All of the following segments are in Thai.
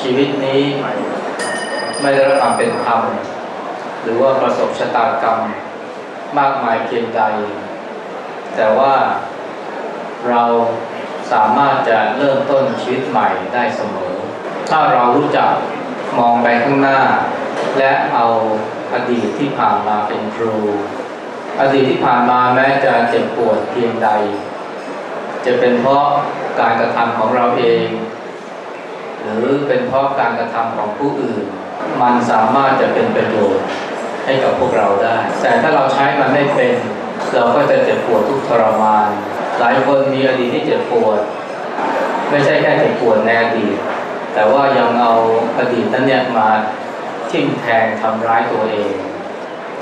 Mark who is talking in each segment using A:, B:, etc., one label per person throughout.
A: ชีวิตนี้ไม่ได้รับความเป็นธรรมหรือว่าประสบชะตากรรมมากมายเพียงใด แต่ว่าเราสามารถจะเริ่มต้นชีวิตใหม่ได้เสมอ ถ้าเรารู้จักมองไปข้างหน้า และเอาอดีตที่ผ่านมาเป็นครู อดีตที่ผ่านมาแม้จะเจ็บปวดเพียงใด จะเป็นเพราะการกระทำของเราเอง หรือเป็นเพราะการกระทำของผู้อื่น มันสามารถจะเป็นประโยชน์ให้กับพวกเราได้ แต่ถ้าเราใช้มันไม่เป็น เราก็จะเจ็บปวดทุกข์ทรมาน หลายคนมีอดีตที่เจ็บปวด ไม่ใช่แค่เจ็บปวดในอดีต แต่ว่ายังเอาอดีตนั้นเนี่ยมาทิ่มแทงทำร้ายตัวเอง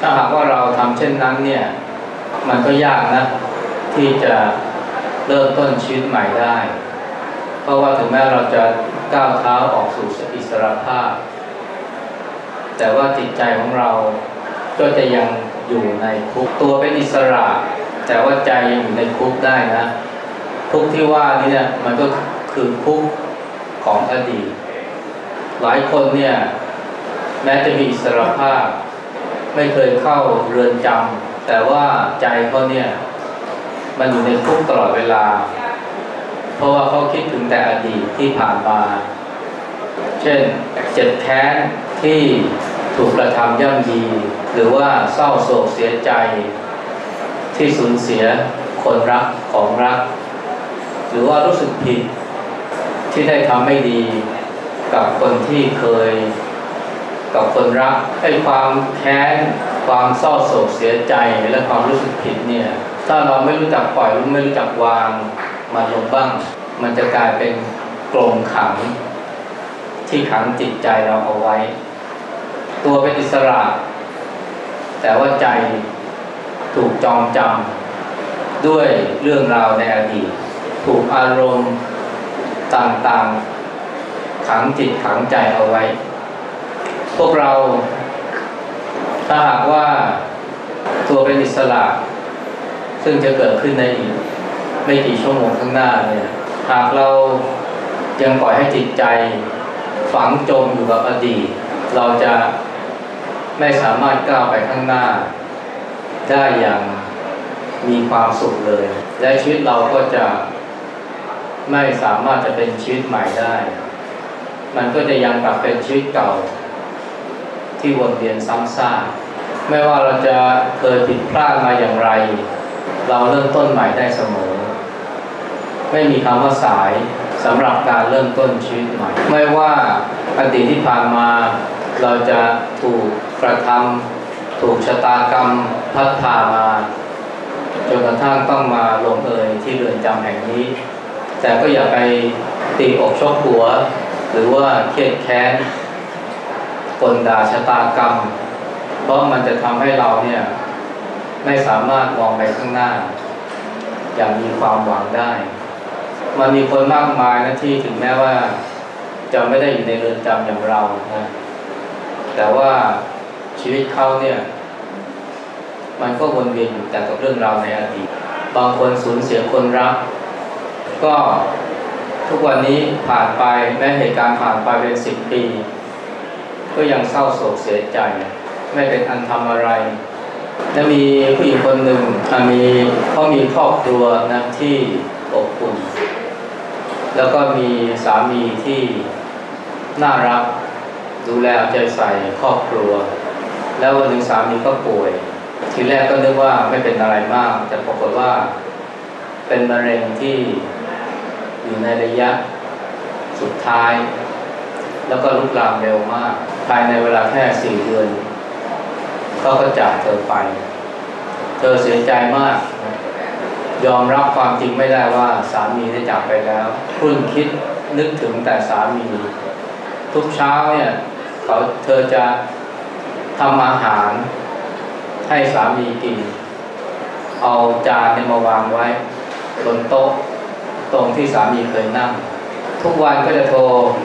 A: ถ้าหากว่าเราทำเช่นนั้นเนี่ย มันก็ยากนะ ที่จะเริ่มต้นชีวิตใหม่ได้ เพราะว่าถึงแม้เราจะ ก้าวเท้าออกสู่อิสรภาพ แต่ว่าจิตใจของเราก็จะยังอยู่ในคุกตัวเป็นอิสระ แต่ว่าใจยังอยู่ในคุกได้นะ คุกที่ว่านี่เนี่ยมันก็คือคุกของอดีตหลายคนเนี่ยแม้จะมีอิสรภาพ ไม่เคยเข้าเรือนจำแต่ว่าใจเขาเนี่ย มันอยู่ในคุกตลอดเวลา เพราะว่าเขาคิดถึงแต่อดีตที่ผ่านมา เช่นเจ็บแค้นที่ถูกกระทำย่ำยี หรือว่าเศร้าโศกเสียใจ ที่สูญเสียคนรักของรัก หรือว่ารู้สึกผิดที่ได้ทำไม่ดีกับคนที่เคย กับคนรักไอ้ความแค้นความเศร้าโศกเสียใจและความรู้สึกผิดเนี่ยถ้าเราไม่รู้จักปล่อยไม่รู้จักวาง มันลงบ้าง มันจะกลายเป็นกลงขัง ที่ขังจิตใจเราเอาไว้ ตัวเป็นอิสระ แต่ว่าใจถูกจองจำด้วยเรื่องราวในอดีต ถูกอารมณ์ต่างๆ ขังจิตขังใจเอาไว้ พวกเราถ้าหากว่าตัวเป็นอิสระ ซึ่งจะเกิดขึ้นในอีก ไม่กี่ชั่วโมงข้างหน้าเนี่ยหากเรายังปล่อยให้จิตใจฝังจมอยู่กับอดีต เราจะไม่สามารถก้าวไปข้างหน้า ได้อย่างมีความสุขเลย และชีวิตเราก็จะไม่สามารถจะเป็นชีวิตใหม่ได้ มันก็จะยังกลับเป็นชีวิตเก่า ที่วนเวียนซ้ำซากไม่ว่าเราจะเคยผิดพลาดมาอย่างไร เราเริ่มต้นใหม่ได้เสมอ ไม่มีคำว่าสายสำหรับการเริ่มต้นชีวิตใหม่ ไม่ว่าอดีตที่ผ่านมา เราจะถูกกระทำถูกชะตากรรมพัดพามาจนกระทั่งต้องมาลงเอยที่เรือนจำแห่งนี้ แต่ก็อย่าไปตีอกชกหัว หรือว่าเครียดแค้นกลด่าชะตากรรม เพราะมันจะทำให้เราเนี่ยไม่สามารถมองไปข้างหน้า อย่างมีความหวังได้ มันมีคนมากมายนะที่ถึงแม้ว่าจะไม่ได้อยู่ในเรือนจำอย่างเรานะแต่ว่าชีวิตเขาเนี่ย มันก็วนเวียนอยู่แต่กับเรื่องราวในอดีตบางคนสูญเสียคนรัก ก็ทุกวันนี้ผ่านไปแม้เหตุการณ์ผ่านไปเป็นสิบปี ก็ยังเศร้าโศกเสียใจ ไม่เป็นอันทำอะไรจะมีผู้หญิงคนหนึ่งมีเขามีครอบครัวนะที่อบอุ่น แล้วก็มีสามีที่น่ารัก ดูแลเอาใจใส่ครอบครัว แล้ววันหนึ่งสามีก็ป่วย ทีแรกก็นึกว่าไม่เป็นอะไรมาก แต่ปรากฏว่าเป็นมะเร็งที่อยู่ในระยะสุดท้าย แล้วก็ลุกลามเร็วมาก ภายในเวลาแค่สี่เดือนเขาก็จากเธอไป เธอเสียใจมาก ยอมรับความจริงไม่ได้ว่าสามีได้จากไปแล้วคุ้นคิดนึกถึงแต่สามี ทุกเช้าเนี่ยเขาเธอจะทำอาหารให้สามีกิน เอาจานเนี่ยมาวางไว้บนโต๊ะตรงที่สามีเคยนั่ง ทุกวันก็จะโทร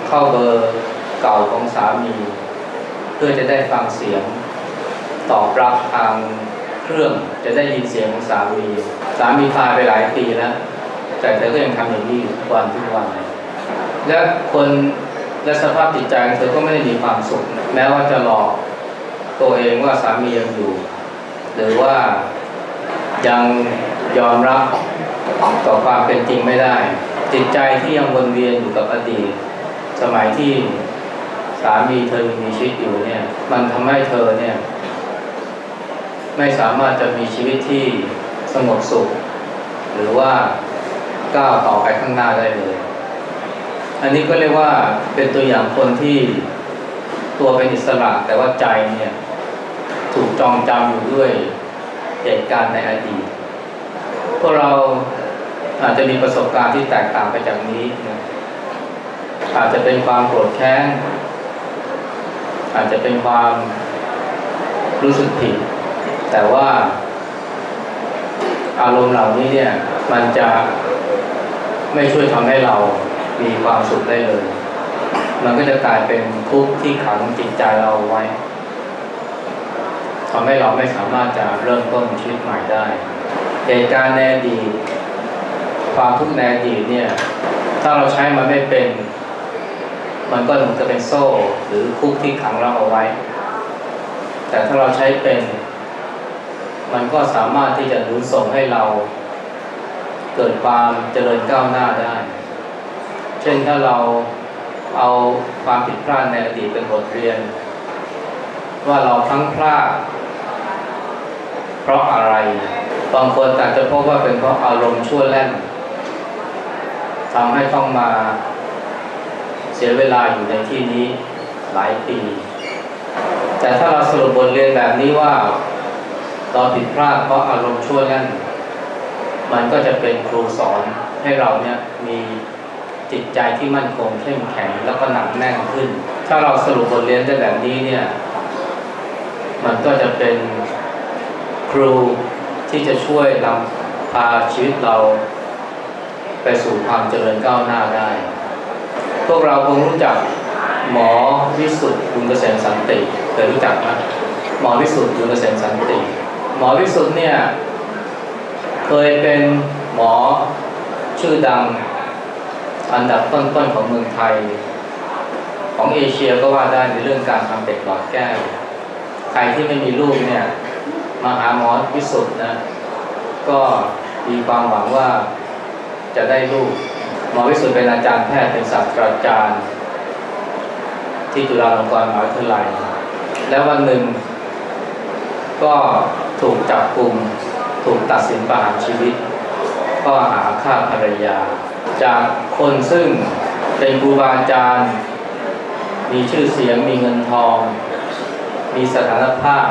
A: เข้าเบอร์เก่าของสามี เพื่อจะได้ฟังเสียง ตอบรับทาง เครื่องจะได้ยินเสียงของสามี สามีตายไปหลายปีแล้ว แต่เธอก็ยังทำอย่างนี้ทุกวันทุกวัน และคนและสภาพจิตใจเธอก็ไม่ได้มีความสุข แม้ว่าจะหลอกตัวเองว่าสามียังอยู่ หรือว่ายังยอมรับต่อความเป็นจริงไม่ได้ จิตใจที่ยังวนเวียนอยู่กับอดีต สมัยที่สามีเธอยังมีชีวิตอยู่เนี่ย มันทำให้เธอเนี่ย ไม่สามารถจะมีชีวิตที่สงบสุข หรือว่าก้าวต่อไปข้างหน้าได้เลย อันนี้ก็เรียกว่าเป็นตัวอย่างคนที่ตัวเป็นอิสระแต่ว่าใจเนี่ย ถูกจองจำอยู่ด้วยเหตุการณ์ในอดีตพวกเราอาจจะมีประสบการณ์ที่แตกต่างไปจากนี้นะอาจจะเป็นความโกรธแค้นอาจจะเป็นความรู้สึกผิด แต่ว่าอารมณ์เหล่านี้เนี่ยมันจะไม่ช่วยทำให้เรามีความสุขได้เลย มันก็จะกลายเป็นทุกข์ที่ขังจิตใจเราไว้ทำให้เราไม่สามารถจะเริ่มต้นชีวิตใหม่ได้ เหตุการณ์ในอดีตความทุกข์ในอดีตเนี่ย ถ้าเราใช้มันไม่เป็น มันก็เหมือนจะเป็นโซ่ หรือคุกที่ขังเราเอาไว้ แต่ถ้าเราใช้เป็น มันก็สามารถที่จะหนุนส่งให้เราเกิดความเจริญก้าวหน้าได้ เช่นถ้าเราเอาความผิดพลาดในอดีตเป็นบทเรียน ว่าเราพลั้งพลาดเพราะอะไรบางคนอาจจะพบว่าเป็นเพราะอารมณ์ชั่วแล่นทำให้ต้องมาเสียเวลาอยู่ในที่นี้หลายปี แต่ถ้าเราสรุปบทเรียนแบบนี้ว่า เราผิดพลาดเพราะอารมณ์ชั่วแล่นมันก็จะเป็นครูสอนให้เราเนี่ยมีจิตใจที่มั่นคงเข้มแข็งแล้วก็หนักแน่นขึ้น ถ้าเราสรุปบทเรียนได้แบบนี้เนี่ยมันก็จะเป็นครูที่จะช่วยนำพาชีวิตเรา ไปสู่ความเจริญก้าวหน้าได้ พวกเราคงรู้จักหมอวิสุทธิ์บุญเกษมสันติเคยรู้จักไหมหมอวิสุทธิ์บุญเกษมสันติ หมอวิสุทธ์เนี่ย เคยเป็นหมอชื่อดัง อันดับต้นๆของเมืองไทย ของเอเชียก็ว่าได้ในเรื่องการทำเด็กหลอดแก้ว ใครที่ไม่มีลูกเนี่ย มาหาหมอวิสุทธ์นะ ก็มีความหวังว่าจะได้ลูก หมอวิสุทธ์เป็นอาจารย์แพทย์เป็นศาสตราจารย์ ที่จุฬาลงกรณ์มหาวิทยาลัย แล้ววันหนึ่งก็ ถูกจับกลุ่มถูกตัดสินประหารชีวิตก็หาฆ่าภรรยา จากคนซึ่งเป็นครูบาอาจารย์ มีชื่อเสียงมีเงินทอง มีสถานภาพ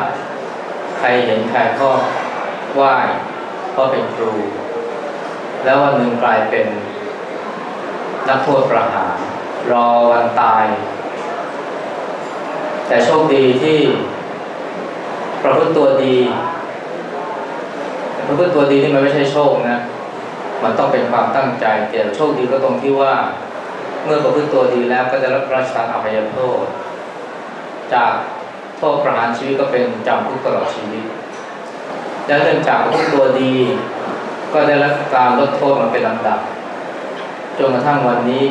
A: ใครเห็นใครก็ไหว้เพราะเป็นครู แล้ววันหนึ่งกลายเป็นนักโทษประหาร รอวันตาย แต่โชคดีที่ประพฤติตัวดี ประพฤติตัวดีนี่มันไม่ใช่โชคนะ มันต้องเป็นความตั้งใจแต่โชคดีก็ตรงที่ว่า เมื่อประพฤติตัวดีแล้วก็จะรับราชทานอภัยโทษ จากโทษประหารชีวิตก็เป็นจำคุกตลอดชีวิต และเนื่องจากประพฤติตัวดี ก็ได้รับการลดโทษมาเป็นลำดับจนกระทั่งวันนี้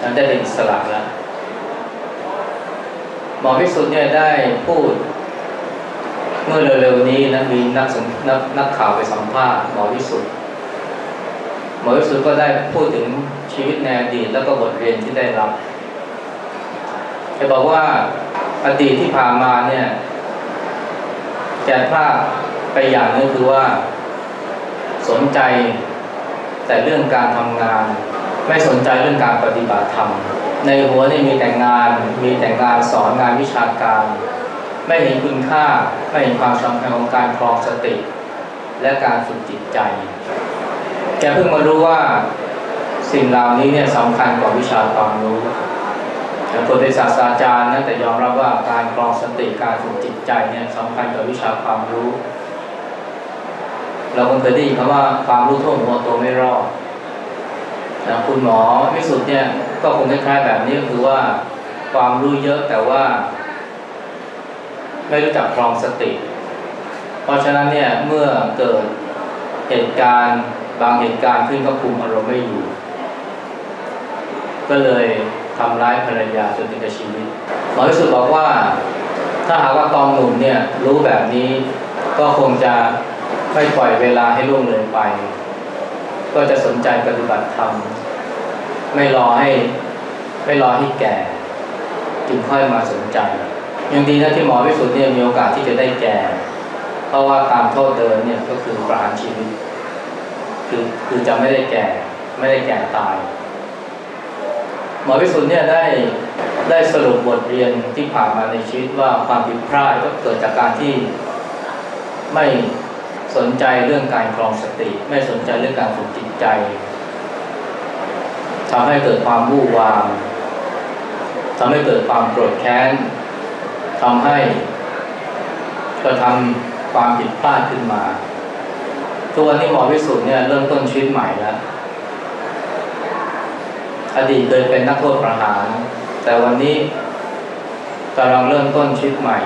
A: ฉันได้เป็นอิสระแล้วหมอพิสุทธิ์เนี่ยได้พูด เมื่อเร็วๆนี้นะมีนักสนนักนักข่าวไปสัมภาษณ์หมอพิสุทธิ์หมอพิสุทธิ์ก็ได้พูดถึงชีวิตในอดีตแล้วก็บทเรียนที่ได้รับแกบอกว่าอดีตที่ผ่านมาเนี่ยแกพลาดไปอย่างนึงคือว่า สนใจแต่เรื่องการทำงาน ไม่สนใจเรื่องการปฏิบัติธรรมในหัวนี่มีแต่งาน มีแต่งานสอนงานวิชาการ ไม่เห็นคุณค่าไม่เห็นความสำคัญของการครองสติ และการฝึกจิตใจ แกเพิ่งมารู้ว่าสิ่งเหล่านี้เนี่ยสำคัญกว่าวิชาความรู้แต่คนเป็นศาสตราจารย์นะแต่ยอมรับว่าการครองสติการฝึกจิตใจเนี่ยสำคัญกว่าวิชาความรู้ เราคงเคยได้ยินคำว่าความรู้ท่วหัวตัวไม่รอดนะคุณหมอวิสุทธ์เนี่ยก็คงคล้ายๆแบบนี้ก็คือว่าความรู้เยอะแต่ว่า ไม่รู้จักครองสติ เพราะฉะนั้นเนี่ยเมื่อเกิดเหตุการณ์บางเหตุการณ์ขึ้นก็คุมอารมณ์ไม่อยู่ ก็เลยทำร้ายภรรยาจนถึงกับชีวิตหมอวิสุทธ์บอกว่าถ้าหากว่าตอนหนุ่มเนี่ยรู้แบบนี้ก็คงจะไม่ปล่อยเวลาให้ล่วงเลยไป ก็จะสนใจปฏิบัติธรรมไม่รอให้ไม่รอให้แก่ จึงค่อยมาสนใจ ยังดีนะที่หมอวิสุทธิ์เนี่ยมีโอกาสที่จะได้แก่ เพราะว่าตามโทษเดิมเนี่ยก็คือประหารชีวิต คือคือจะไม่ได้แก่ ไม่ได้แก่ตาย หมอวิสุทธิ์เนี่ยได้ได้สรุปบทเรียนที่ผ่านมาในชีวิตว่าความผิดพลาดก็เกิดจากการที่ไม่สนใจเรื่องการครองสติ ไม่สนใจเรื่องการฝึกจิตใจทำให้เกิดความวู่วามทำให้เกิดความโกรธแค้น ทำให้กระทำความผิดพลาดขึ้นมาทุกวันนี้หมอวิสุทธ์เนี่ยเริ่มต้นชีวิตใหม่แล้วอดีตเคยเป็นนักโทษประหาร แต่วันนี้กำลังเริ่มต้นชีวิตใหม่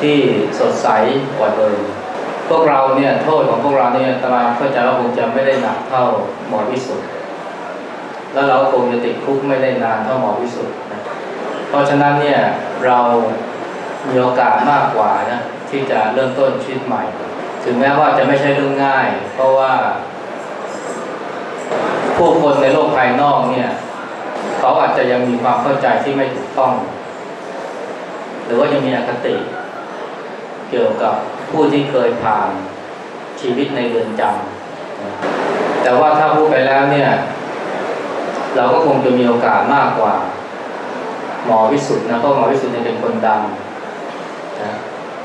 A: ที่สดใสกว่าเดิมพวกเราเนี่ยโทษของพวกเราเนี่ยตมาเข้าใจว่าคงจะไม่ได้หนักเท่าหมอวิสุทธ์แล้วเราคงจะติดคุกไม่ได้นานเท่าหมอวิสุทธ์นะ เพราะฉะนั้นเนี่ยเรามีโอกาสมากกว่านะที่จะเริ่มต้นชีวิตใหม่ ถึงแม้ว่าจะไม่ใช่เรื่องง่าย เพราะว่าผู้คนในโลกภายนอกเนี่ย เขาอาจจะยังมีความเข้าใจที่ไม่ถูกต้อง หรือว่ายังมีอคติ เกี่ยวกับผู้ที่เคยผ่านชีวิตในเรือนจำแต่ว่าถ้าพูดไปแล้วเนี่ย เราก็คงจะมีโอกาสมากกว่า หมอวิสุทธ์นะเพราะหมอวิสุทธ์เนี่ยเป็นคนดังนะ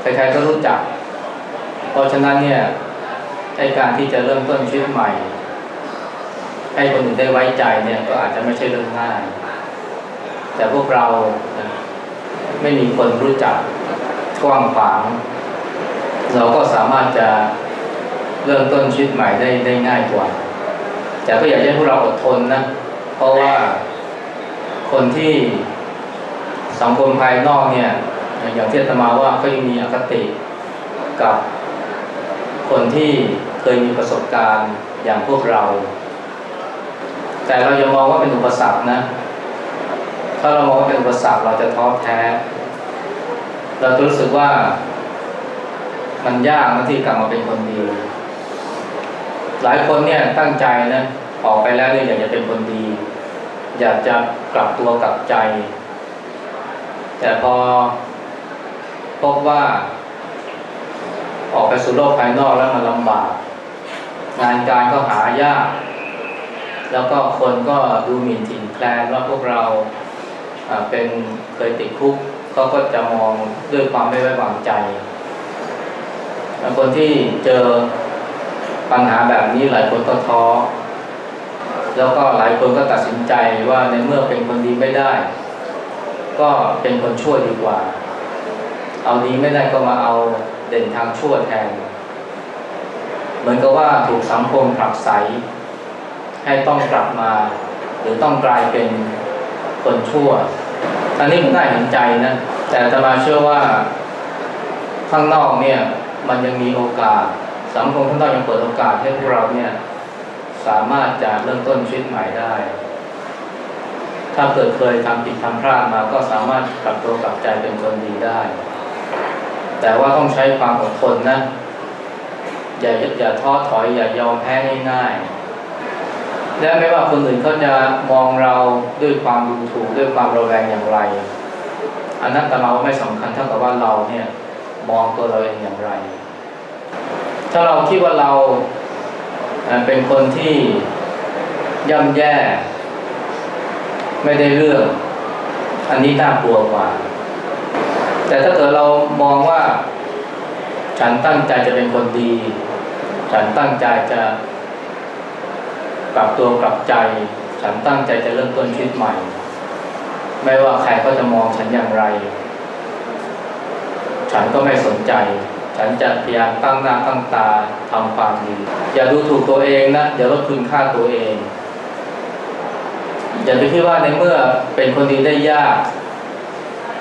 A: ใครๆก็รู้จัก เพราะฉะนั้นเนี่ยในการที่จะเริ่มต้นชีวิตใหม่ ให้คนอื่นได้ไว้ใจเนี่ยก็อาจจะไม่ใช่เรื่องง่าย แต่พวกเรานะไม่มีคนรู้จักกว้างขวาง เราก็สามารถจะเริ่มต้นชีวิตใหม่ได้ได้ง่ายกว่า แต่ก็อยากให้พวกเราอดทนนะ เพราะว่าคนที่ สังคมภายนอกเนี่ย อย่างที่ตมาว่าก็ยังมีอคติกับคนที่เคยมีประสบการณ์อย่างพวกเรา แต่เราอย่ามองว่าเป็นอุปสรรคนะ ถ้าเรามองว่าเป็นอุปสรรคเราจะท้อแท้ เราจะรู้สึกว่ามันยากนะที่กลับมาเป็นคนดี หลายคนเนี่ยตั้งใจนะออกไปแล้วเนี่ยอยากจะเป็นคนดี อยากจะกลับตัวกลับใจ แต่พอพบว่า ออกไปสู่โลกภายนอกแล้วมันลำบาก งานการก็หายาก แล้วก็คนก็ดูหมิ่นถิ่นแคลนว่าพวกเราเป็นเคยติดคุกเขาก็จะมองด้วยความไม่ไว้วางใจ คนที่เจอปัญหาแบบนี้หลายคนก็ท้อ แล้วก็หลายคนก็ตัดสินใจว่าในเมื่อเป็นคนดีไม่ได้ ก็เป็นคนชั่วดีกว่า เอาดีไม่ได้ก็มาเอาเด่นทางชั่วแทน เหมือนกับว่าถูกสังคมผลักไสให้ต้องกลับมา หรือต้องกลายเป็นคนชั่ว อันนี้มันน่าเห็นใจนะ แต่ตมาเชื่อว่าข้างนอกเนี่ย มันยังมีโอกาส สังคมข้างนอกยังเปิดโอกาสให้พวกเราเนี่ย สามารถจะเริ่มต้นชีวิตใหม่ได้ ถ้าเกิดเคยทำผิดทำพลาดมาก็สามารถกลับตัวกลับใจเป็นคนดีได้ แต่ว่าต้องใช้ความอดทนนะ อย่าอย่าท้อถอยอย่ายอมแพ้ง่ายๆและไม่ว่าคนอื่นเขาจะมองเราด้วยความดูถูกด้วยความระแวงอย่างไร อันนั้นแต่เราไม่สำคัญเท่ากับว่าเราเนี่ยมองตัวเราเองอย่างไร ถ้าเราคิดว่าเราเป็นคนที่ย่ำแย่ ไม่ได้เรื่อง อันนี้น่ากลัวกว่า แต่ถ้าเกิดเรามองว่า ฉันตั้งใจจะเป็นคนดี ฉันตั้งใจจะกลับตัวกลับใจ ฉันตั้งใจจะเริ่มต้นชีวิตใหม่ ไม่ว่าใครก็จะมองฉันอย่างไร ฉันก็ไม่สนใจ ฉันจะพยายามตั้งหน้าตั้งตาทำความดี อย่าดูถูกตัวเองนะอย่าลดคุณค่าตัวเอง อย่าไปคิดว่าในเมื่อเป็นคนดีได้ยาก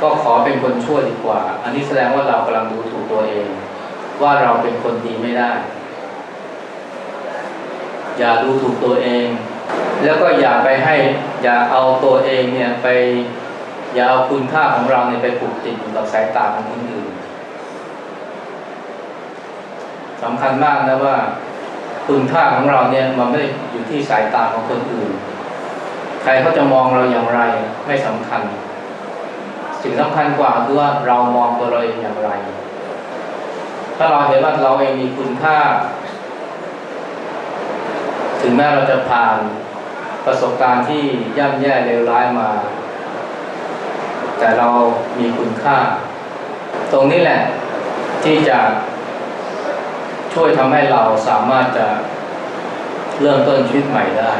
A: ก็ขอเป็นคนชั่วดีกว่า อันนี้แสดงว่าเรากำลังดูถูกตัวเอง ว่าเราเป็นคนดีไม่ได้ อย่าดูถูกตัวเอง แล้วก็อย่าไปให้ อย่าเอาตัวเองเนี่ยไป อย่าเอาคุณค่าของเราเนี่ยไปผูกติดอยู่กับสายตาของคนอื่นสำคัญมากนะว่าคุณค่าของเราเนี่ยมันไม่ได้อยู่ที่สายตาของคนอื่น ใครเขาจะมองเราอย่างไรไม่สำคัญ สิ่งสำคัญกว่าคือว่าเรามองตัวเราเองอย่างไร ถ้าเราเห็นว่าเราเองมีคุณค่า ถึงแม้เราจะผ่านประสบการณ์ที่ย่ำแย่เลวร้ายมา แต่เรามีคุณค่า ตรงนี้แหละที่จะช่วยทำให้เราสามารถจะเริ่มต้นชีวิตใหม่ได้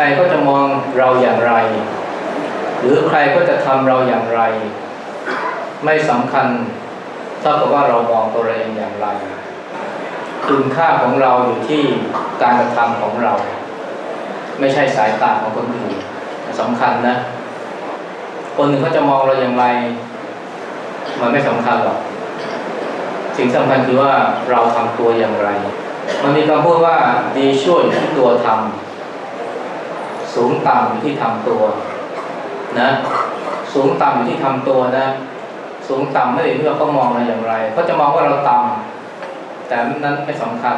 A: รก็จะมองเราอย่างไร หรือใครก็จะทำเราอย่างไร ไม่สำคัญเท่ากับว่าเรามองตัวเราเองอย่างไร คุณค่าของเราอยู่ที่การกระทำของเรา ไม่ใช่สายตาของคนอื่นสำคัญนะ คนหนึ่งเขาจะมองเราอย่างไร มันไม่สำคัญหรอกสิ่งสำคัญคือว่าเราทำตัวอย่างไร มันมีคำพูดว่าดีช่วยที่ตัวทำ สูงต่ำอยู่ที่ทำตัวนะสูงต่ำอยู่ที่ทำตัวนะ สูงต่ำไม่ได้ที่เราก็มองเราอย่างไรเขาจะมองว่าเราต่ำแต่นั้นไม่สำคัญ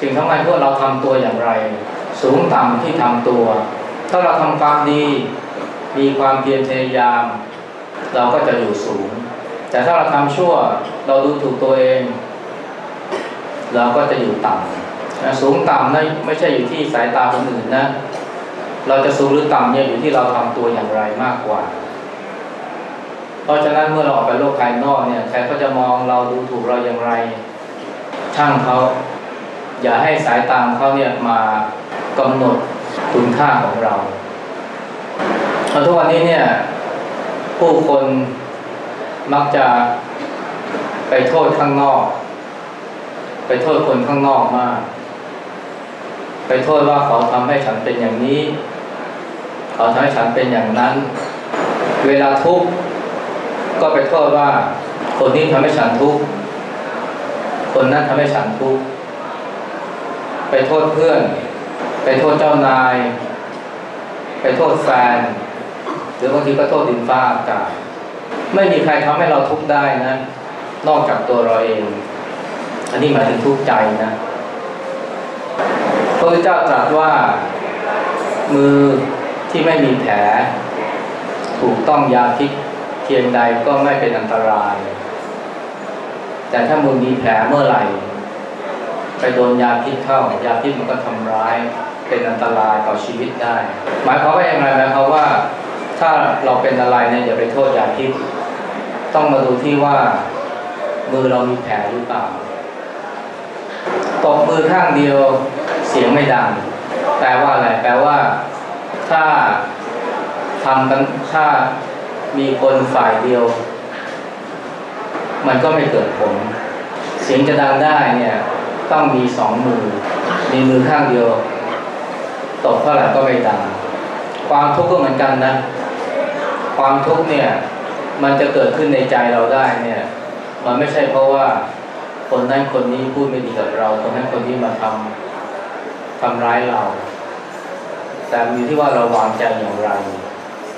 A: สิ่งสำคัญคือว่าเราทำตัวอย่างไร สูงต่ำที่ทำตัว ถ้าเราทำความดีมีความเพียรพยายาม เราก็จะอยู่สูง แต่ถ้าเราทำชั่วเราดูถูกตัวเอง เราก็จะอยู่ต่ำสูงต่ำนะไม่ใช่อยู่ที่สายตาคนอื่นนะ เราจะสูงหรือต่ำเนี่ยอยู่ที่เราทำตัวอย่างไรมากกว่า เพราะฉะนั้นเมื่อเราออกไปโลกภายนอกเนี่ยใครก็จะมองเราดูถูกเราอย่างไร ช่างเขาอย่าให้สายตาเขาเนี่ยมากำหนดคุณค่าของเราเพราะทุกวันนี้เนี่ยผู้คนมักจะไปโทษข้างนอก ไปโทษคนข้างนอกมาก ไปโทษว่าเขาทำให้ฉันเป็นอย่างนี้ เขาทำให้ฉันเป็นอย่างนั้น เวลาทุกข์ก็ไปโทษว่า คนนี้ทำให้ฉันทุกข์คนนั้นทำให้ฉันทุกข์ไปโทษเพื่อน ไปโทษเจ้านาย ไปโทษแฟน หรือบางทีก็โทษดินฟ้าอากาศไม่มีใครทำให้เราทุกข์ได้นะ นอกจากตัวเราเอง อันนี้หมายถึงทุกข์ใจนะพระพุทธเจ้าตรัสว่ามือ ที่ไม่มีแผล ถูกต้องยาพิษเพียงใดก็ไม่เป็นอันตราย แต่ถ้ามือมีแผลเมื่อไหร่ ไปโดนยาพิษเข้ายาพิษมันก็ทำร้ายเป็นอันตรายต่อชีวิตได้ หมายความว่าอย่างไรหมายความว่าถ้าเราเป็นอะไรเนี่ยอย่าไปโทษยาพิษต้องมาดูที่ว่ามือเรามีแผลหรือเปล่าตบมือข้างเดียวเสียงไม่ดัง แปลว่าอะไร แปลว่า ถ้าทำกันถ้ามีคนฝ่ายเดียว มันก็ไม่เกิดผล เสียงจะดังได้เนี่ยต้องมีสองมือ มีมือข้างเดียวตบเท่าไหร่ก็ไม่ดัง ความทุกข์ก็เหมือนกันนะ ความทุกข์เนี่ย มันจะเกิดขึ้นในใจเราได้เนี่ย มันไม่ใช่เพราะว่าคนนั้นคนนี้พูดไม่ดีกับเรา คนนั้นคนนี้มาทำทำร้ายเรา แต่มีที่ว่าเราวางใจอย่างไร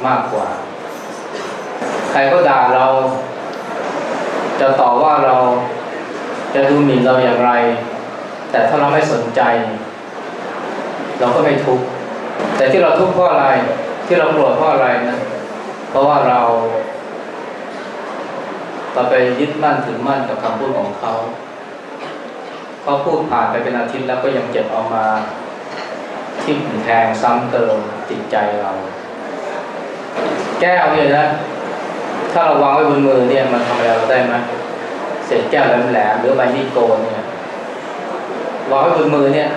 A: มากกว่า ใครก็ด่าเรา จะต่อว่าเราจะดูหมิ่นเราอย่างไร แต่ถ้าเราไม่สนใจ เราก็ไม่ทุกข์แต่ที่เราทุกข์เพราะอะไร ที่เราโกรธเพราะอะไรนะเพราะว่าเราเราไปยึดมั่นถือมั่นกับคำพูดของเขาเขาพูดผ่านไปเป็นอาทิตย์แล้วก็ยังเจ็บเอามา ทิ่มแทงซ้ำเติมจิตใจเรา แก้วเนี่ยนะ ถ้าเราวางไว้บนมือเนี่ยมันทำอะไรเราได้ไหมเศษแก้วแหลมๆหรือใบมีดโกนเนี่ยวางไว้บนมือเนี่ย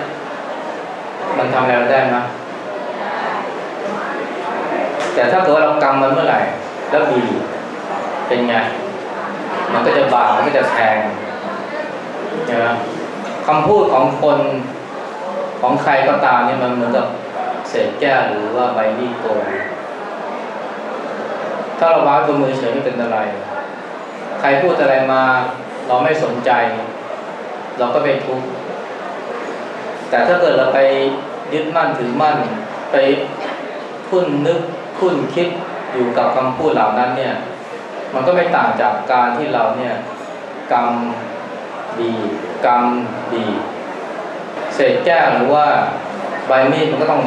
A: มันทำอะไรเราได้ไหมแต่ถ้าเกิดว่าเรากำมันเมื่อไหร่ แล้วบีเป็นไง มันก็จะบาดมันก็จะแทงนะคำพูดของคน ของใครก็ตามเนี่ยมันเหมือนกับเศษแก้วหรือว่าใบมีดโกนถ้าเราวางบนมือเฉยไม่เป็นอะไร ใครพูดอะไรมาเราไม่สนใจ เราก็เป็นทุกข์แต่ถ้าเกิดเราไปยึดมั่นถือมั่น ไปคุ้นนึกคุ้นคิดอยู่กับคำพูดเหล่านั้นเนี่ย มันก็ไม่ต่างจากการที่เราเนี่ยกรรมดีกรรมดี เศษแก้วหรือว่าใบมีดมันก็ต้อง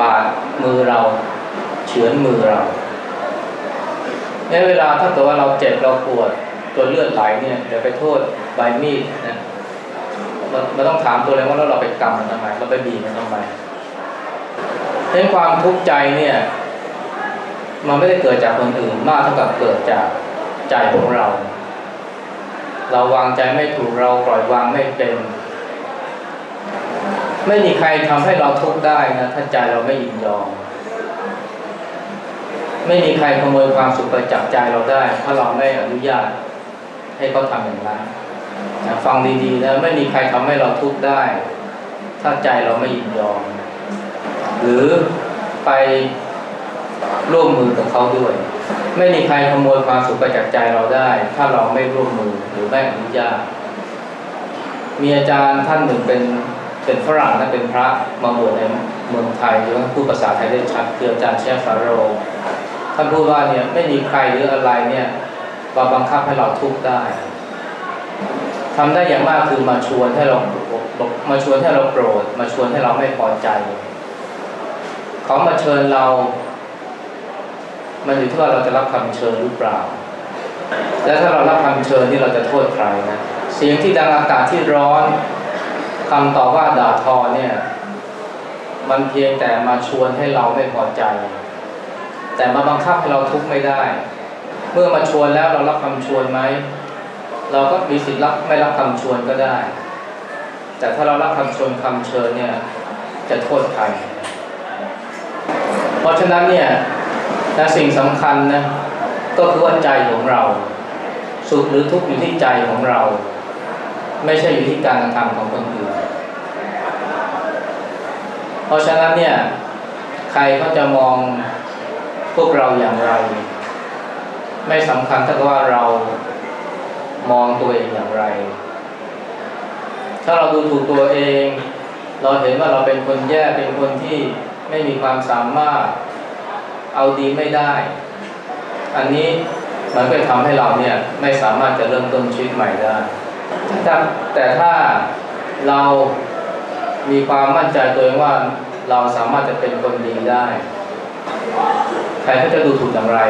A: บาดมือเราเฉือนมือเราในเวลาถ้าเกิดว่าเราเจ็บเราปวดตัวเลือดไหลเนี่ยเดี๋ยวไปโทษใบมีดนะเราต้องถามตัวเองว่าแล้วเราไปกรรมมันทำไมเราไปบีบมันทำไมเรื่องความทุกข์ใจเนี่ย มันไม่ได้เกิดจากคนอื่นมากเท่ากับเกิดจากใจของเรา เราวางใจไม่ถูกเราปล่อยวางไม่เป็น ไม่มีใครทำให้เราทุกข์ได้นะถ้าใจเราไม่ยินยอม ไม่มีใครขโมยความสุขไปจากใจเราได้ ถ้าเราไม่อนุญาตให้เขาทำอย่างนั้นนะฟังดีๆนะไม่มีใครทำให้เราทุกข์ได้ ถ้าใจเราไม่ยินยอม หรือไปร่วมมือกับเขาด้วย ไม่มีใครขโมยความสุขไปจากใจเราได้ ถ้าเราไม่ร่วมมือหรือไม่อนุญาตมีอาจารย์ท่านหนึ่งเป็น เป็นฝรั่งนะเป็นพระมาบวชในเมืองไทยหรือว่าพูดภาษาไทยได้ชัดคืออาจารย์เชฟฟาโรท่านพูดว่าเนี่ยไม่มีใครหรืออะไรเนี่ยมาบังคับให้เราทุกข์ได้ทำได้อย่างมากคือมาชวนให้เรามาชวนให้เราโกรธมาชวนให้เราไม่พอใจเขามาเชิญเรา มันอยู่ที่ว่าเราจะรับคำเชิญหรือเปล่า และถ้าเรารับคำเชิญที่เราจะโทษใครนะเสียงที่ดังอากาศที่ร้อน คำต่อว่าด่าทอเนี่ย มันเพียงแต่มาชวนให้เราไม่พอใจ แต่มาบังคับให้เราทุกข์ไม่ได้ เมื่อมาชวนแล้วเรารับคำชวนไหมเราก็มีสิทธิ์รับไม่รับคำชวนก็ได้ แต่ถ้าเรารับคำชวนคำเชิญเนี่ย จะโทษใครเพราะฉะนั้นเนี่ยนะสิ่งสำคัญนะก็คือว่าใจของเรา สุขหรือทุกข์อยู่ที่ใจของเรา ไม่ใช่อยู่ที่การกระทำของคนอื่น เพราะฉะนั้นเนี่ยใครก็จะมองพวกเราอย่างไร ไม่สำคัญถ้าว่าเรามองตัวเองอย่างไร ถ้าเราดูถูกตัวเอง เราเห็นว่าเราเป็นคนแย่เป็นคนที่ไม่มีความสามารถเอาดีไม่ได้ อันนี้มันก็ทำให้เราเนี่ยไม่สามารถจะเริ่มต้นชีวิตใหม่ได้แต่ถ้าเรา มีความมั่นใจตัวเองว่าเราสามารถจะเป็นคนดีได้ ใครเขาจะดูถูกอย่างไร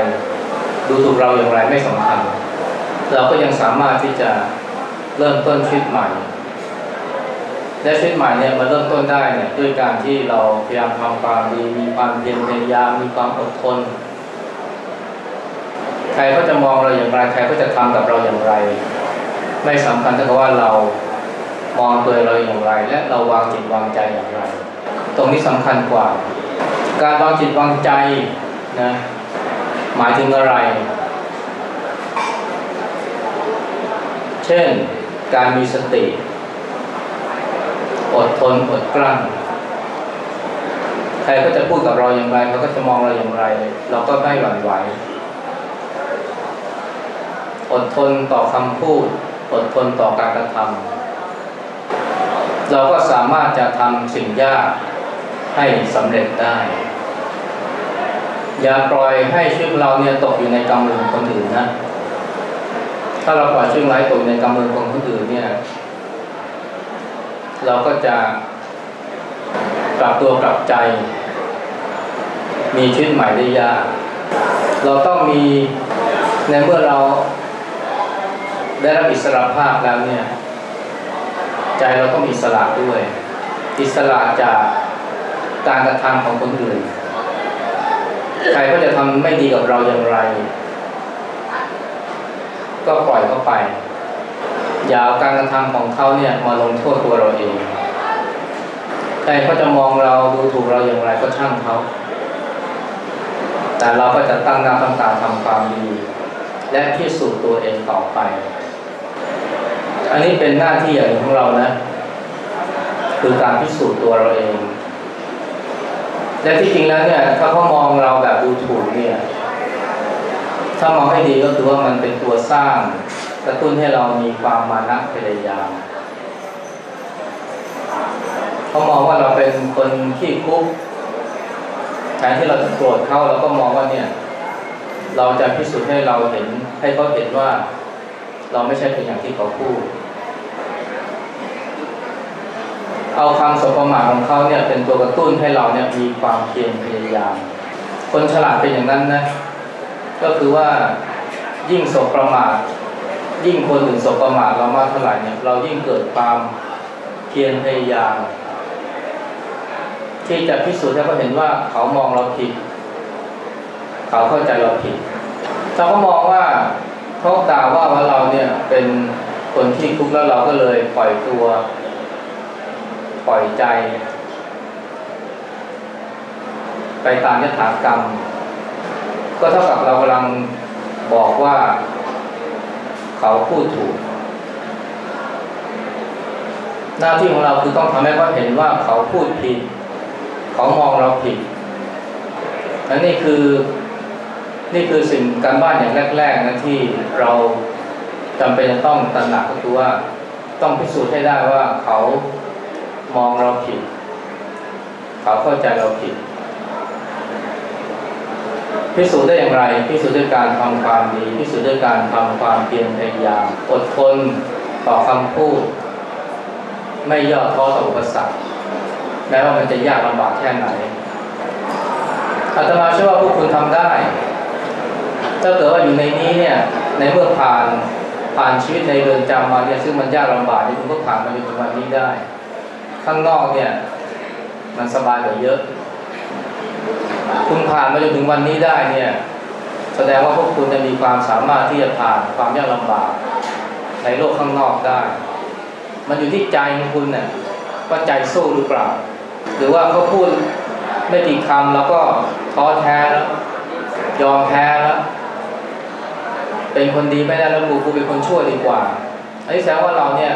A: ดูถูกเราอย่างไรไม่สำคัญ เราก็ยังสามารถที่จะเริ่มต้นชีวิตใหม่และชีวิตใหม่เนี่ยมาเริ่มต้นได้เนี่ยด้วยการที่เราพยายามทำความดีมีความเพียรพยายามมีความอดทน ใครก็จะมองเราอย่างไรใครก็จะทำกับเราอย่างไร ไม่สำคัญเท่ากับว่าเรา มองตัวเราอย่างไร และเราวางจิตวางใจอย่างไร ตรงนี้สำคัญกว่า การวางจิตวางใจนะหมายถึงอะไร เช่นการมีสติ อดทนอดกลั้นใครก็จะพูดกับเราอย่างไรเขาก็จะมองเราอย่างไร เราก็ไม่หวั่นไหวอดทนต่อคำพูด อดทนต่อการกระทำ เราก็สามารถจะทำสิ่งยากให้สำเร็จได้ อย่าปล่อยให้ชีวิตเราเนี่ยตกอยู่ในกำมือคนอื่นนะ ถ้าเราปล่อยชีวิตไร้ตกในกำมือของคนอื่นเนี่ย เราก็จะปรับตัวปรับใจ มีชีวิตใหม่ได้ยาก เราต้องมีในเมื่อเราได้รับอิสระภาพแล้วเนี่ย ใจเราต้องอิสระด้วย อิสระจากการกระทำของคนอื่น ใครก็จะทำไม่ดีกับเราอย่างไร ก็ปล่อยเขาไป อย่าเอาการกระทำของเขาเนี่ยมาลงโทษตัวเราเอง ใครเขาจะมองเราดูถูกเราอย่างไรก็ช่างเขา แต่เราก็จะตั้งหน้าตั้งตาทำความดี และพิสูจน์ตัวเองต่อไป อันนี้เป็นหน้าที่อย่างของเรานะ คือการพิสูจน์ตัวเราเองแต่ที่จริงแล้วเนี่ย ถ้าเขามองเราแบบดูถูกเนี่ย ถ้ามองให้ดีก็คือว่ามันเป็นตัวสร้างกระตุ้นให้เรามีความมานะพยายามเขามองว่าเราเป็นคนขี้คุกแทนที่เราจะโกรธเขาเราก็มองว่าเนี่ย เราจะพิสูจน์ให้เราเห็น ให้เขาเห็นว่า เราไม่ใช่เป็นอย่างที่เขาพูด เอาคำสบประมาทของเขาเนี่ยเป็นตัวกระตุ้นให้เราเนี่ยมีความเพียรพยายาม คนฉลาดเป็นอย่างนั้นนะก็คือว่ายิ่งสบประมาทยิ่งคนอื่นสบประมาทเรามากเท่าไหร่เนี่ยเรายิ่งเกิดความเพียรพยายาม ที่จะพิสูจน์ให้เขาเห็นว่าเขามองเราผิด เขาเข้าใจเราผิดถ้าเขามองว่าเขากล่าว่าว่าเราเนี่ยเป็นคนที่ทุกข์แล้วเราก็เลยปล่อยตัว ปล่อยใจ ไปตามยถากรรม ก็เท่ากับเรากำลังบอกว่าเขาพูดถูก หน้าที่ของเราคือต้องทำให้เขาเห็นว่าเขาพูดผิด เขามองเราผิดและนี่คือนี่คือสิ่งการบ้านอย่างแรก ๆนะที่เราจำเป็นจะต้องตระหนักก็คือว่าต้องพิสูจน์ให้ได้ว่าเขา มองเราผิด เขาเข้าใจเราผิด พิสูจน์ได้อย่างไร พิสูจน์ด้วยการทำความดี พิสูจน์ด้วยการทำความเพียรพยายามอดทนต่อคำพูด ไม่ย่อท้อต่ออุปสรรคแม้ว่ามันจะยากลำบากแค่ไหนอาตมาเชื่อว่าพวกคุณทำได้ ถ้าเกิดว่าอยู่ในนี้เนี่ย ในเมื่อผ่านผ่านชีวิตในเรือนจำมาเนี่ยซึ่งมันยากลำบากที่คุณก็ผ่านมาจนถึงวันนี้ได้ ข้างนอกเนี่ย มันสบายกว่าเยอะ คุณผ่านมาจนถึงวันนี้ได้เนี่ย แสดงว่าพวกคุณจะมีความสามารถที่จะผ่านความยากลำบาก ในโลกข้างนอกได้ มันอยู่ที่ใจของคุณเนี่ยว่าใจสู้หรือเปล่า หรือว่าเขาพูดไม่กี่คำแล้วก็ท้อแท้แล้ว ยอมแพ้แล้ว เป็นคนดีไม่ได้แล้วกูกูเป็นคนชั่วดีกว่าอันนี้แสดงว่าเราเนี่ย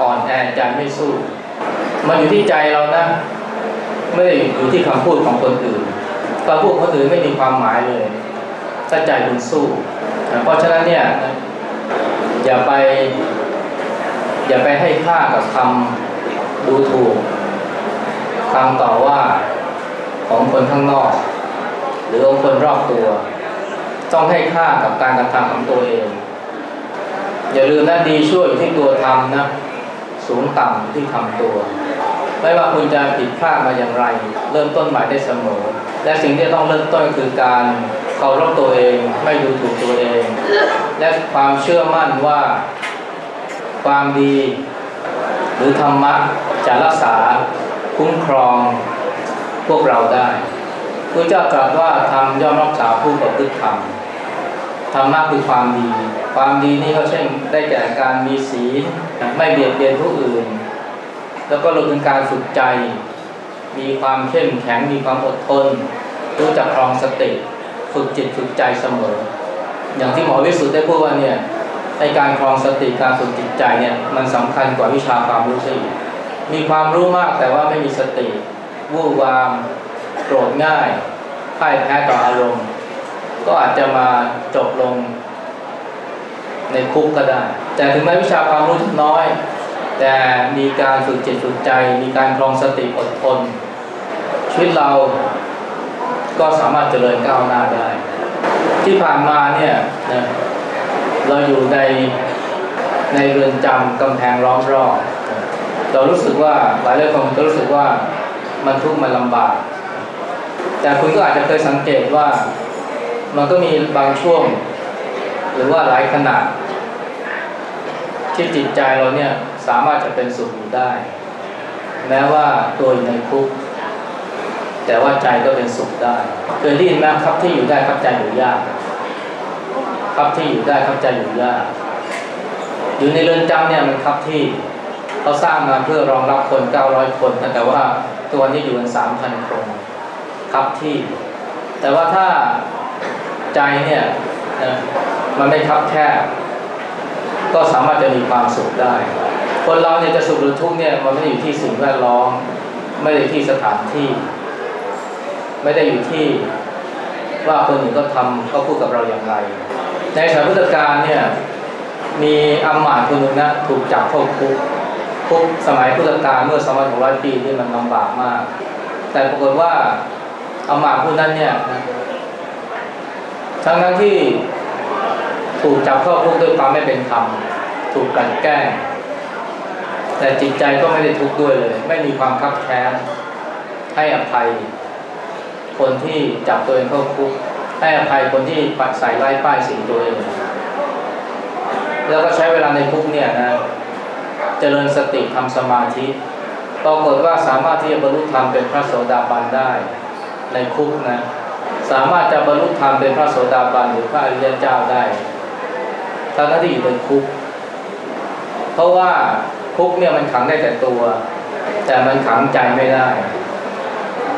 A: อ่อนแอใจไม่สู้ มันอยู่ที่ใจเรานะ ไม่ได้อยู่ที่คำพูดของคนอื่นคำพูดคนอื่นไม่มีความหมายเลย ถ้าใจคุณสู้ เพราะฉะนั้นเนี่ยอย่าไป อย่าไปให้ค่ากับคำดูถูกคำต่อว่าของคนข้างนอก หรือองคนรอบตัว ต้องให้ค่ากับการกระทำของตัวเอง อย่าลืมนะดีช่วยอยู่ที่ตัวทำนะ สูงต่ำที่ทำตัว ไม่ว่าคุณจะผิดพลาดมาอย่างไร เริ่มต้นใหม่ได้เสมอ และสิ่งที่ต้องเริ่มต้นคือการเคารพตัวเองไม่ดูถูกตัวเอง และความเชื่อมั่นว่า ความดี หรือธรรมะจะรักษาคุ้มครองพวกเราได้พระเจ้าตรัสว่าทำย่อมรักษาผู้ประพฤติธรรม ธรรมะคือความดี ความดีนี้ก็เช่นได้แก่การมีศีลไม่เบียดเบียนผู้อื่น แล้วก็รวมถึงการฝึกใจ มีความเข้มแข็งมีความอดทน รู้จักครองสติ ฝึกจิตฝึกใจเสมอ อย่างที่หมอวิสุทธ์ได้พูดว่าเนี่ยในการครองสติการฝึกจิตใจเนี่ยมันสำคัญกว่าวิชาความรู้สิมีความรู้มากแต่ว่าไม่มีสติ วู่วาม โกรธง่ายพ่ายแพ้ต่ออารมณ์ ก็อาจจะมาจบลงในคุกก็ได้ แต่ถึงแม้วิชาความรู้น้อย แต่มีการฝึกจิตฝึกใจ มีการครองสติอดทนชีวิตเราก็สามารถเจริญก้าวหน้าได้ ที่ผ่านมาเนี่ยนะเราอยู่ในในเรือนจำกำแพงล้อมรอบเรารู้สึกว่าหลายหลายคนก็รู้สึกว่ามันทุกข์มันลำบาก แต่คุณก็อาจจะเคยสังเกตว่า มันก็มีบางช่วง หรือว่าหลายขณะที่จิตใจเราเนี่ยสามารถจะเป็นสุขอยู่ได้ แม้ว่าตัวอยู่ในคุก แต่ว่าใจก็เป็นสุขได้เคยได้ยินไหมครับที่อยู่ได้ครับใจอยู่ยาก ครับที่อยู่ได้ครับใจอยู่ยากอยู่ในเรือนจำเนี่ยมันครับที่เขาสร้างมาเพื่อรองรับคน 900 คน แต่ว่าตัวนี้อยู่กัน3,000 คน ครับที่ แต่ว่าถ้า ใจเนี่ยมันไม่คับแคบก็สามารถจะมีความสุขได้ คนเราเนี่ยจะสุขหรือทุกข์เนี่ยมันไม่ได้อยู่ที่สิ่งแวดล้อม ไม่ได้ที่สถานที่ ไม่ได้อยู่ที่ว่าคนอื่นก็ทำเขาพูดกับเราอย่างไร ในสมัยพุทธกาลเนี่ยมีอัมมาตย์คนหนึ่งนะถูกจับเข้าคุกคุกสมัยพุทธกาลเมื่อ2,600ปีนี่มันลำบากมาก แต่ปรากฏว่าอัมมาตย์ผู้นั้นเนี่ย ทั้งทั้งที่ถูกจับเข้าคุกด้วยความไม่เป็นธรรม ถูกกลันแกล้ง แต่จิตใจก็ไม่ได้ทุกข์ด้วยเลย ไม่มีความคับแค้น ให้อภัย คนที่จับตัวเองเข้าคุก ให้อภัยคนที่ปัดใส่ไล่ป้ายสีตัวเอง แล้วก็ใช้เวลาในคุกเนี่ยนะเจริญสติทำสมาธิปรากฏว่าสามารถที่จะบรรลุธรรมเป็นพระโสดาบันได้ในคุกนะ สามารถจะบรรลุธรรมเป็นพระโสดาบันหรือพระอริยเจ้าได้ทั้งที่อยู่ในคุก เพราะว่าคุกเนี่ยมันขังได้แต่ตัว แต่มันขังใจไม่ได้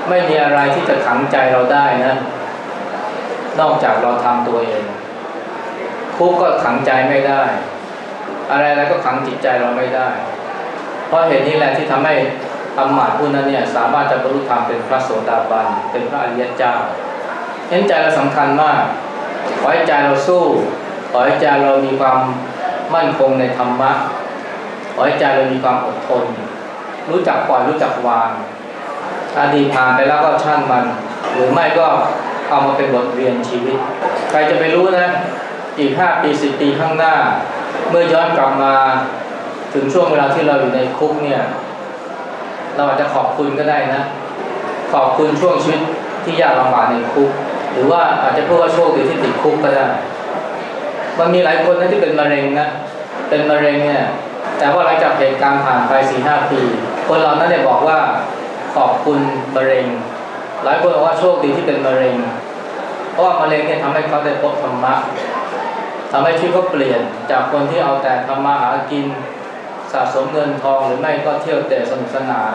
A: ไม่มีอะไรที่จะขังใจเราได้นะนอกจากเราทำตัวเอง คุกก็ขังใจไม่ได้ อะไรอะไรก็ขังจิตใจเราไม่ได้ เพราะเหตุนี้แหละที่ทำให้ธรรมาผู้นั้นเนี่ยสามารถจะบรรลุธรรมเป็นพระโสดาบันเป็นพระอริยเจ้า เห็นใจเราสำคัญมากขอให้ใจเราสู้ขอให้ใจเรามีความมั่นคงในธรรมะขอให้ใจเรามีความอดทน รู้จักปล่อยรู้จักวางอดีตผ่านไปแล้วก็ช่างมัน หรือไม่ก็เอามาเป็นบทเรียนชีวิต ใครจะไปรู้นะอีกห้าปีสิบปีข้างหน้า เมื่อย้อนกลับมาถึงช่วงเวลาที่เราอยู่ในคุกเนี่ย เราอาจจะขอบคุณก็ได้นะ ขอบคุณช่วงชีวิตที่ยากลำบากในคุก หรือว่าอาจจะพูดว่าโชคดีที่ติดคุกก็ได้ มันมีหลายคนนะที่เป็นมะเร็งนะ เป็นมะเร็งเนี่ย แต่ว่าหลังจากเหตุการณ์ผ่านไปสี่ห้าปี คนเหล่านั้นเนี่ยบอกว่าขอบคุณมะเร็ง หลายคนบอกว่าโชคดีที่เป็นมะเร็ง เพราะว่ามะเร็งเนี่ยทำให้เขาได้พบธรรมะทำให้ชีวิตเขาเปลี่ยนจากคนที่เอาแต่ทำมาหากินสะสมเงินทองหรือไม่ก็เที่ยวแต่สนุกสนาน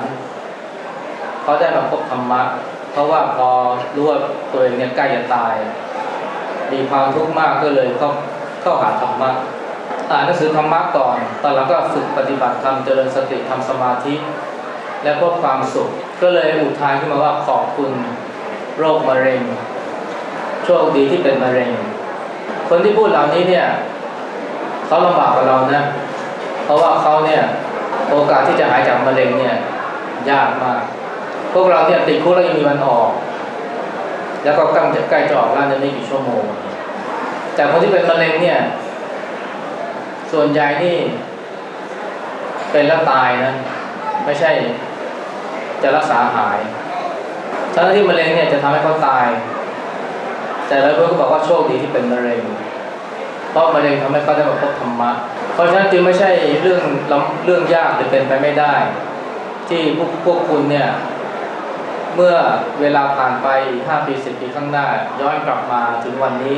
A: เขาได้มาพบธรรมะ เพราะว่าพอรู้ว่าตัวเองเนี่ยใกล้จะตาย มีความทุกข์มากก็เลยเข้าเข้าหาธรรมะอ่านหนังสือธรรมะก่อนตอนหลังก็ฝึกปฏิบัติธรรมเจริญสติทำสมาธิ และพบความสุข ก็เลยอุทานขึ้นมาว่าขอบคุณโรคมะเร็ง โชคดีที่เป็นมะเร็ง คนที่พูดเหล่านี้เนี่ยเขาลำบากกว่าเรานะ เพราะว่าเขาเนี่ยโอกาสที่จะหายจากมะเร็งเนี่ยยากมาก พวกเราเนี่ยติดคุกแล้วยังมีวันออก แล้วก็กำจะใกล้จะออกแล้วจะไม่กี่ชั่วโมง แต่คนที่เป็นมะเร็งเนี่ย ส่วนใหญ่นี่ เป็นแล้วตายนะ ไม่ใช่ จะรักษาหายทั้งที่มะเร็งเนี่ยจะทำให้เขาตาย แต่หลายคนก็บอกว่าโชคดีที่เป็นมะเร็ง เพราะมะเร็งทำให้เขาได้มาพบธรรมะ เพราะฉะนั้นจึงไม่ใช่เรื่องเรื่องยากหรือเป็นไปไม่ได้ ที่พวกพวกคุณเนี่ย เมื่อเวลาผ่านไปห้าปีสิบปีข้างหน้า ย้อนกลับมาถึงวันนี้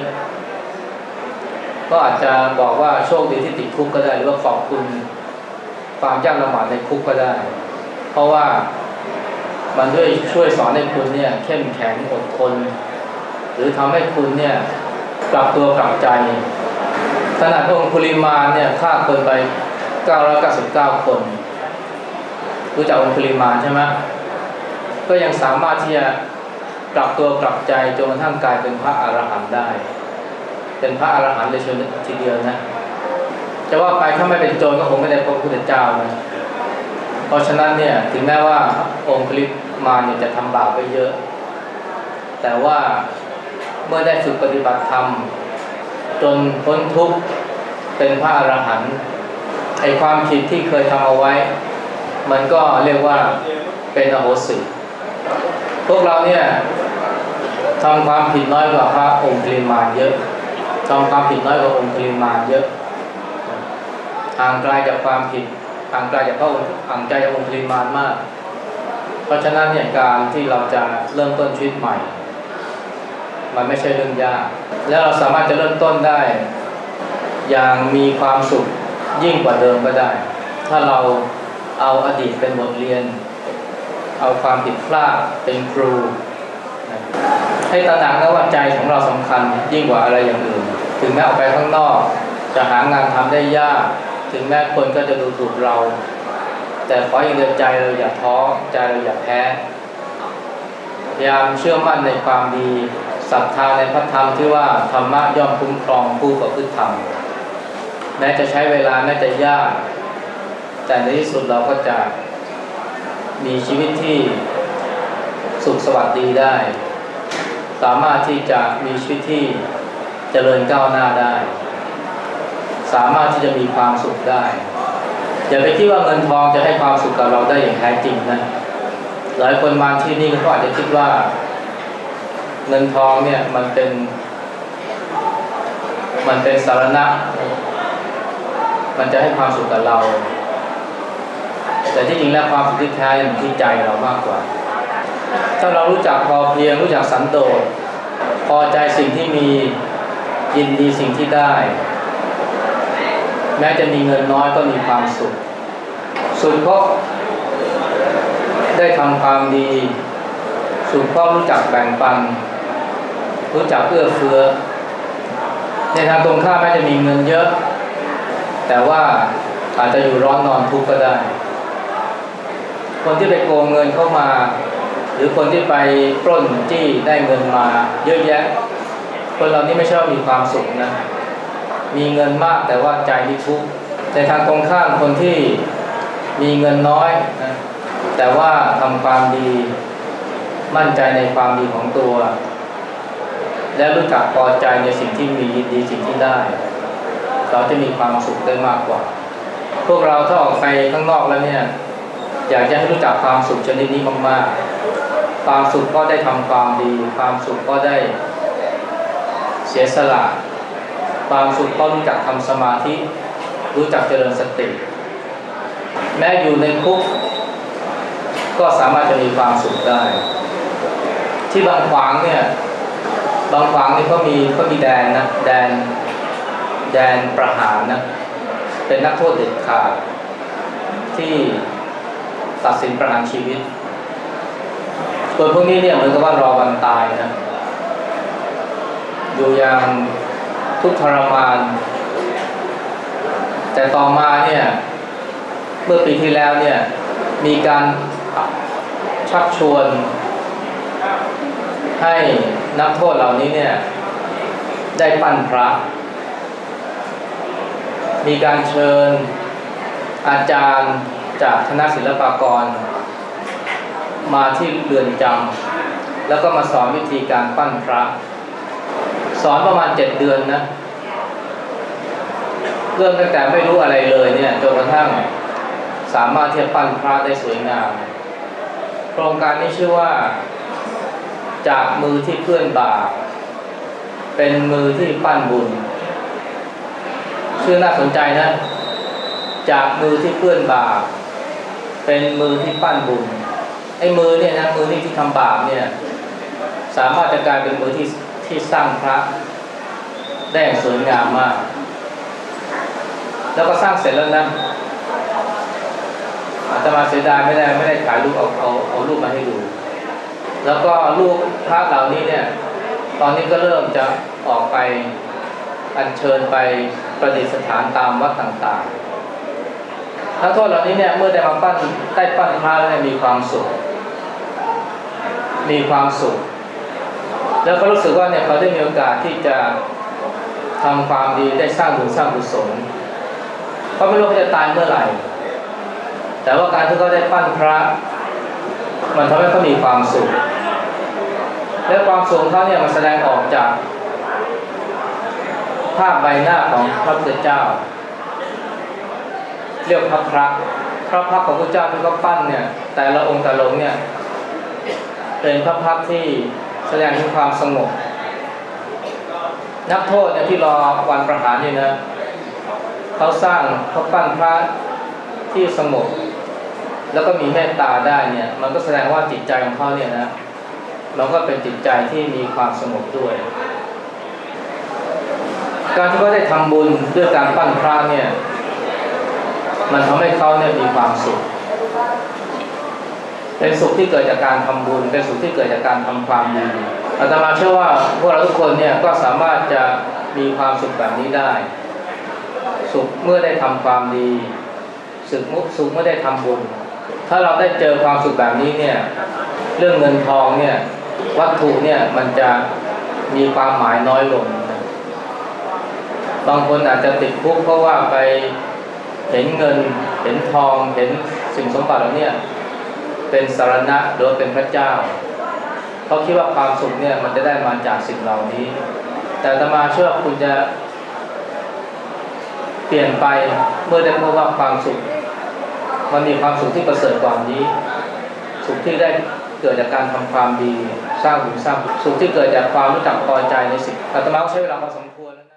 A: ก็อาจจะบอกว่าโชคดีที่ติดคุกก็ได้ หรือว่าขอบคุณความยากลำบากในคุกก็ได้ เพราะว่ามันด้วยช่วยสอนให้คุณเนี่ยเข้มแข็งอดทนหรือทำให้คุณเนี่ยปรับตัวปรับใจขนาดองคุลิมาเนี่ยฆ่าคนไป 999 คน รู้จักองคุลิมาใช่ไหม ก็ยังสามารถที่จะปรับตัวปรับใจจนกระทั่งกลายเป็นพระอรหันต์ได้ เป็นพระอรหันต์เลยเชียวทีเดียวนะจะว่าไปถ้าไม่เป็นโจรก็คงไม่ได้พบพระพุทธเจ้านะเพราะฉะนั้นเนี่ยถึงแม้ว่าองคุลิปมาเนี่ยจะทำบาปไปเยอะ แต่ว่าเมื่อได้ฝึกปฏิบัติธรรม จนพ้นทุกข์เป็นพระอรหันต์ไอความผิดที่เคยทำเอาไว้ มันก็เรียกว่าเป็นอโหสิ พวกเราเนี่ยทำความผิดน้อยกว่าพระองค์คลิมานเยอะทำความผิดน้อยกว่าองค์คลิมานเยอะห่างไกลจากความผิดห่างไกลจากพระองค์ห่างไกลจากองค์คลิมานมาก เพราะฉะนั้นเนี่ยการที่เราจะเริ่มต้นชีวิตใหม่ มันไม่ใช่เรื่องยาก แล้วเราสามารถจะเริ่มต้นได้ อย่างมีความสุขยิ่งกว่าเดิมก็ได้ ถ้าเราเอาอดีตเป็นบทเรียน เอาความผิดพลาดเป็นครู ให้ตระหนักนะว่าใจของเราสำคัญยิ่งกว่าอะไรอย่างอื่น ถึงแม้ออกไปข้างนอก จะหางานทำได้ยาก ถึงแม้คนก็จะดูถูกเรา แต่ขออย่างเดียวใจเราอย่าท้อใจเราอย่าแพ้พยายามเชื่อมั่นในความดีศรัทธาในพระธรรมที่ว่าธรรมะย่อมคุ้มครองผู้ประพฤติธรรมแม้จะใช้เวลาแม้จะยาก แต่ในที่สุดเราก็จะ มีชีวิตที่สุขสวัสดีได้ สามารถที่จะมีชีวิตที่เจริญก้าวหน้าได้ สามารถที่จะมีความสุขได้ อย่าไปคิดว่าเงินทองจะให้ความสุขกับเราได้อย่างแท้จริงนะหลายคนมาที่นี่ก็อาจจะคิดว่า เงินทองเนี่ยมันเป็น มันเป็นสารณะ มันจะให้ความสุขกับเรา แต่ที่จริงแล้วความสุขที่แท้อยู่ที่ใจเรามากกว่า ถ้าเรารู้จักพอเพียงรู้จักสันโดษพอใจสิ่งที่มียินดีสิ่งที่ได้ แม้จะมีเงินน้อยก็มีความสุข สุขเพราะได้ทำความดี สุขเพราะรู้จักแบ่งปัน รู้จักเอื้อเฟื้อ ในทางตรงข้ามแม้จะมีเงินเยอะ แต่ว่าอาจจะอยู่ร้อนนอนทุกข์ก็ได้ คนที่ไปโกงเงินเข้ามา หรือคนที่ไปปล้นจี้ได้เงินมาเยอะแยะ คนเหล่านี้ไม่ช่ว่ามีความสุขนะมีเงินมากแต่ว่าใจที่ทุกข์ในทางตรงข้ามคนที่มีเงินน้อยนะแต่ว่าทำความดี มั่นใจในความดีของตัว และรู้จักพอใจในสิ่งที่มียินดีสิ่งที่ได้ เราจะมีความสุขได้มากกว่า พวกเราถ้าออกไปข้างนอกแล้วเนี่ย อยากจะให้รู้จักความสุขชนิดนี้มากๆ ความสุขก็ได้ทำความดี ความสุขก็ได้เสียสละ ความสุขก็รู้จักทำสมาธิ รู้จักเจริญสติ แม้อยู่ในคุก ก็สามารถจะมีความสุขได้ ที่บางขวางเนี่ย บางขวางนี่เขามีเขามีแดนนะ แดน แดนประหารนะ เป็นนักโทษเด็ดขาดที่ ตัดสินประหารชีวิตคนพวกนี้เนี่ยเหมือนกับว่ารอวันตายนะอยู่อย่างทุกข์ทรมาน แต่ต่อมาเนี่ยเมื่อปีที่แล้วเนี่ยมีการชักชวน ให้นักโทษเหล่านี้เนี่ยได้ปั้นพระ มีการเชิญอาจารย์ จากคณะศิลปากร มาที่เรือนจำแล้วก็มาสอนวิธีการปั้นพระ สอนประมาณเจ็ดเดือนนะเริ่มตั้งแต่ไม่รู้อะไรเลยเนี่ยจนกระทั่งสามารถที่จะปั้นพระได้สวยงาม โครงการนี้ชื่อว่าจากมือที่เพื่อนบาปเป็นมือที่ปั้นบุญ ชื่อน่าสนใจนะ จากมือที่เพื่อนบาป เป็นมือที่ปั้นบุญไอ้มือเนี่ยนะมือนี่ที่ทำบาปเนี่ย สามารถจะกลายเป็นมือที่ที่สร้างพระได้อย่างสวยงามมาก แล้วก็สร้างเสร็จแล้วนะอาตมาเสียดายไม่ได้ไม่ได้ถ่ายรูปเอาเอาเอารูปมาให้ดู แล้วก็รูปพระเหล่านี้เนี่ย ตอนนี้ก็เริ่มจะออกไปอัญเชิญไปประดิษฐานตามวัดต่างๆ ทั้งโทษเหล่านี้เนี่ยเมื่อได้มาปั้นได้ปั้นพระแล้วเนี่ยมีความสุข มีความสุข แล้วก็รู้สึกว่าเนี่ยเขาได้มีโอกาสที่จะทำความดีได้สร้างบุญสร้างกุศลเขาไม่รู้เขาจะตายเมื่อไหร่ แต่ว่าการที่เขาได้ปั้นพระ มันทำให้เขามีความสุข และความสุขเขาเนี่ยมันแสดงออกจาก ภาพใบหน้าของพระพุทธเจ้า เรียกพระพระพระพักของพระเจ้าที่เขาปั้นเนี่ย แต่ละองค์แต่ละองค์เนี่ยเป็นพระพักที่แสดงถึงความสงบนักโทษเนี่ยที่รอวันประหารเนี่ยนะเขาสร้างเขาปั้นพระที่สงบแล้วก็มีเมตตาได้เนี่ย มันก็แสดงว่าจิตใจของเขาเนี่ยนะมันก็เป็นจิตใจที่มีความสงบด้วย การที่เขาได้ทำบุญด้วยการปั้นพระเนี่ย มันทำให้เขาเนี่ยมีความสุข เป็นสุขที่เกิดจากการทำบุญ เป็นสุขที่เกิดจากการทำความดีอาตมาเชื่อว่าพวกเราทุกคนเนี่ยก็สามารถจะมีความสุขแบบนี้ได้ สุขเมื่อได้ทำความดีสุขมุสุขเมื่อได้ทำบุญ ถ้าเราได้เจอความสุขแบบนี้เนี่ย เรื่องเงินทองเนี่ยวัตถุเนี่ยมันจะมีความหมายน้อยลง บางคนอาจจะติดคุกเพราะว่าไป เห็นเงิน เห็นทอง เห็นสิ่งสมบัติเหล่านี้เป็นสารณะหรือเป็นพระเจ้า เขาคิดว่าความสุขเนี่ยมันจะได้มาจากสิ่งเหล่านี้ แต่ตมาเชื่อคุณจะเปลี่ยนไปเมื่อได้พบว่าความสุข มันมีความสุขที่ประเสริฐกว่านี้ สุขที่ได้เกิดจากการทำความดี สร้างบุญสร้างกุศลสุขที่เกิดจากความรู้จักพอใจในสิ่งอาตมาก็ใช้เวลาพอสมควรแล้ว